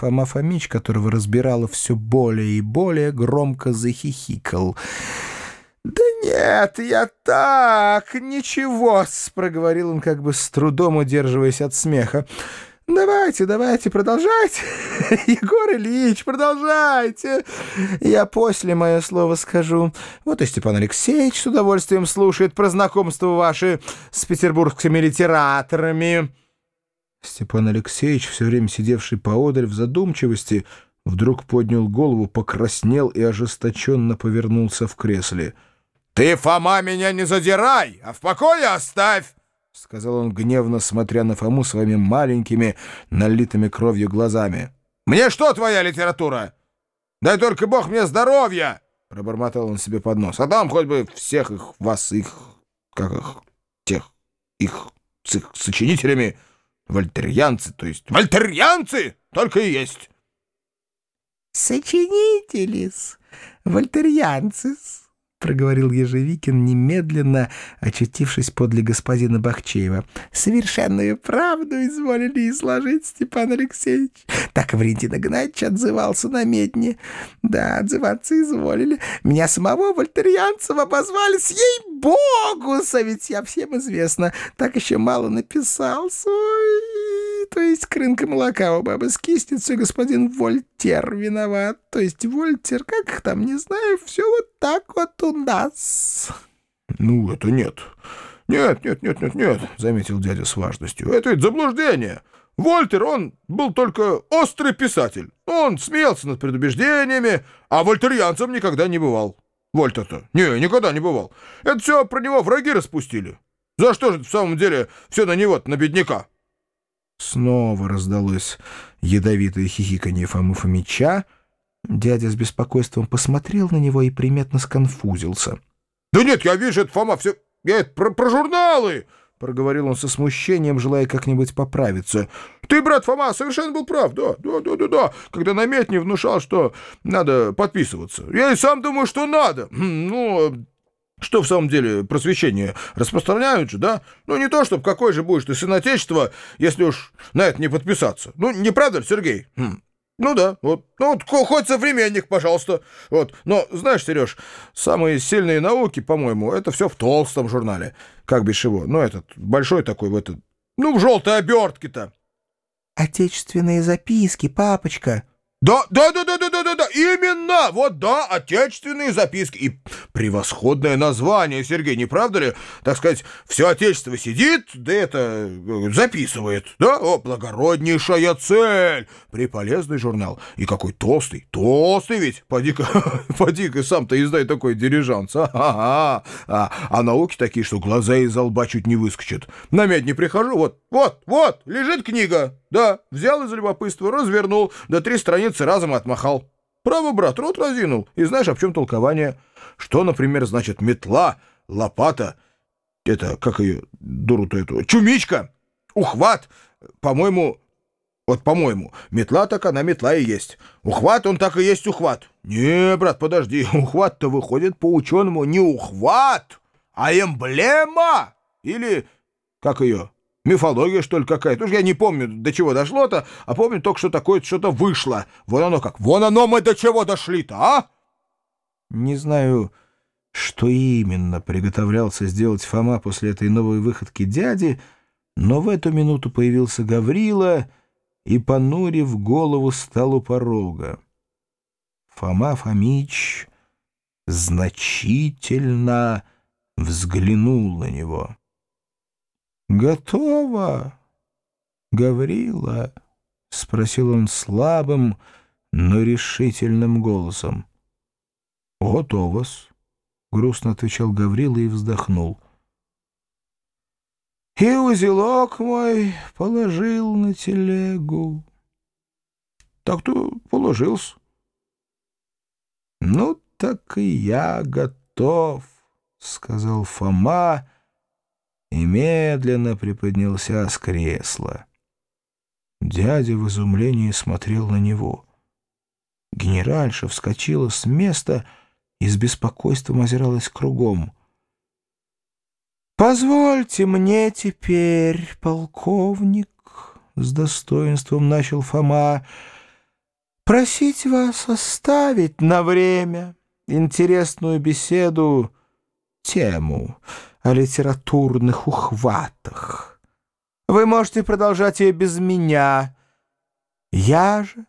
Фома Фомич, которого разбирало все более и более, громко захихикал. «Да нет, я так, ничего проговорил он, как бы с трудом удерживаясь от смеха. «Давайте, давайте, продолжайте, Егор Ильич, продолжайте. Я после мое слово скажу. Вот и Степан Алексеевич с удовольствием слушает про знакомство ваши с петербургскими литераторами». Степан Алексеевич, все время сидевший поодаль в задумчивости, вдруг поднял голову, покраснел и ожесточенно повернулся в кресле. «Ты, Фома, меня не задирай, а в покое оставь!» — сказал он гневно, смотря на Фому своими маленькими, налитыми кровью глазами. «Мне что твоя литература? Дай только бог мне здоровья!» — пробормотал он себе под нос. «А там хоть бы всех их, вас, их, как их, тех, их, с их сочинителями, вольтерьянцы, то есть вольтерьянцы только и есть!» «Сочинители-с, вольтерьянцы-с!» — проговорил Ежевикин, немедленно очутившись подле господина Бахчеева. — Совершенную правду изволили изложить, Степан Алексеевич. Так Валентин Игнатьевич отзывался на медне. Да, отзываться изволили. Меня самого Вольтерьянцева обозвали, с ей-богу, ведь я всем известно. Так еще мало написался. Ой то есть к рынку молока у бабы с кистицей господин Вольтер виноват. То есть Вольтер, как их там, не знаю, все вот так вот у нас. — Ну, это нет. Нет, нет, нет, нет, нет, — заметил дядя с важностью. — Это ведь заблуждение. Вольтер, он был только острый писатель. Он смеялся над предубеждениями, а вольтерьянцем никогда не бывал. Вольтер-то? Не, никогда не бывал. Это все про него враги распустили. За что же в самом деле все на него на бедняка? Снова раздалось ядовитое хихиканье Фомы Фомича. Дядя с беспокойством посмотрел на него и приметно сконфузился. — Да нет, я вижу, это Фома все... Я это про, про журналы! — проговорил он со смущением, желая как-нибудь поправиться. — Ты, брат Фома, совершенно был прав, да, да, да, да, да, когда намет не внушал, что надо подписываться. Я и сам думаю, что надо. Хм, ну, что в самом деле просвещение распространяют же, да? Ну, не то, чтобы какой же будешь ты сын Отечества, если уж на это не подписаться. Ну, не правда ли, Сергей? Хм. Ну да, вот. Ну, вот хоть современник, пожалуйста. Вот. Но, знаешь, Сереж, самые сильные науки, по-моему, это все в толстом журнале. Как бишь его? Ну, этот, большой такой, в этот... Ну, в желтой обертке-то. Отечественные записки, папочка, да, да, да, да, да, да, да, да, именно, вот да, отечественные записки и превосходное название, Сергей, не правда ли? Так сказать, все отечество сидит, да это, э, записывает, да? О, благороднейшая цель, приполезный журнал. И какой толстый, толстый ведь, поди-ка, поди-ка сам-то издай такой дирижанс, а-а-а. А, а науки такие, что глаза из лба чуть не выскочат. На мед не прихожу, вот, вот, вот, лежит книга, да, взял из любопытства, развернул, да три страницы разом отмахал. Право, брат, рот разинул. И знаешь, об чем толкование? Что, например, значит метла, лопата, это, как ее, дуру-то эту, чумичка, ухват, по-моему, вот, по-моему, метла так она метла и есть. Ухват он так и есть ухват. Не, брат, подожди, ухват-то выходит по ученому не ухват, а эмблема. Или, как ее, Мифология, что ли, какая-то? Уж я не помню, до чего дошло-то, а помню только, что такое что-то вышло. Вон оно как. Вон оно мы до чего дошли-то, а? Не знаю, что именно приготовлялся сделать Фома после этой новой выходки дяди, но в эту минуту появился Гаврила и, понурив голову, стал у порога. Фома Фомич значительно взглянул на него. «Готово, Гаврила?» — спросил он слабым, но решительным голосом. «Готово-с», — грустно отвечал Гаврила и вздохнул. «И узелок мой положил на телегу». «Так-то положился». «Ну, так и я готов», — сказал Фома, — и медленно приподнялся с кресла. Дядя в изумлении смотрел на него. Генеральша вскочила с места и с беспокойством озиралась кругом. «Позвольте мне теперь, полковник», — с достоинством начал Фома, просить вас оставить на время интересную беседу тему о литературных ухватах. Вы можете продолжать ее без меня. Я же,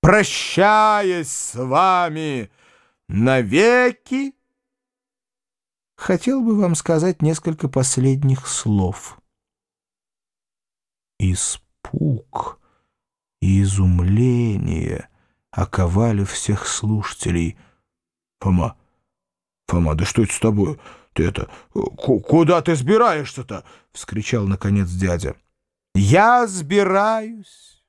прощаясь с вами навеки, хотел бы вам сказать несколько последних слов. Испуг и изумление оковали всех слушателей. «Фома, Фома, да что это с тобой? Ты это... Куда ты сбираешься-то?» — вскричал, наконец, дядя. «Я сбираюсь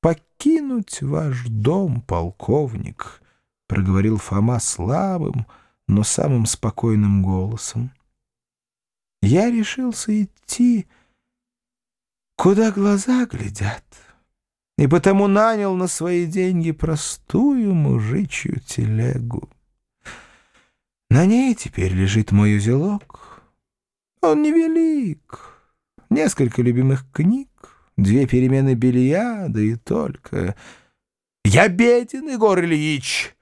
покинуть ваш дом, полковник», — проговорил Фома слабым, но самым спокойным голосом. «Я решился идти, куда глаза глядят» и потому нанял на свои деньги простую мужичью телегу. На ней теперь лежит мой узелок. Он невелик. Несколько любимых книг, две перемены белья, да и только. Я беден, Егор Ильич,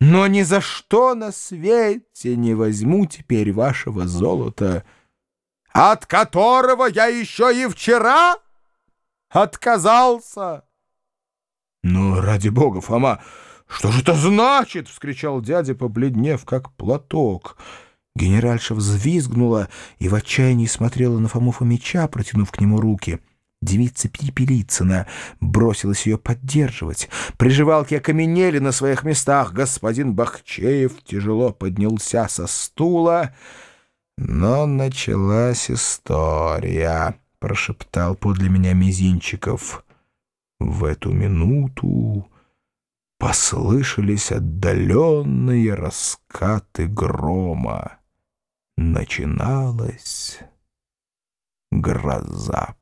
но ни за что на свете не возьму теперь вашего золота, от которого я еще и вчера отказался. — Ну, ради бога, Фома, что же это значит? — вскричал дядя, побледнев, как платок. Генеральша взвизгнула и в отчаянии смотрела на Фому Фомича, протянув к нему руки. Девица Перепелицына бросилась ее поддерживать. Приживалки окаменели на своих местах. Господин Бахчеев тяжело поднялся со стула. Но началась история прошептал подле меня Мизинчиков. В эту минуту послышались отдаленные раскаты грома. Начиналась гроза.